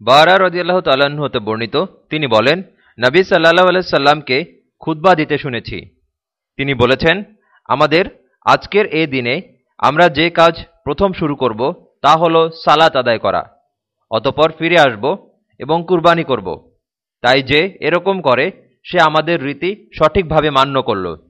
বারা রদিয়াল্লাহ তাল্লাহ্ন হতে বর্ণিত, তিনি বলেন, নবী সাল্লাহ আলাইসাল্লামকে খুদ্া দিতে শুনেছি। তিনি বলেছেন, আমাদের আজকের এ দিনে আমরা যে কাজ প্রথম শুরু করব, তা হল সালাত আদায় করা। অতপর ফিরে আসব এবং কুরবানি করব। তাই যে এরকম করে, সে আমাদের রীতি সঠিকভাবে মান্য করল।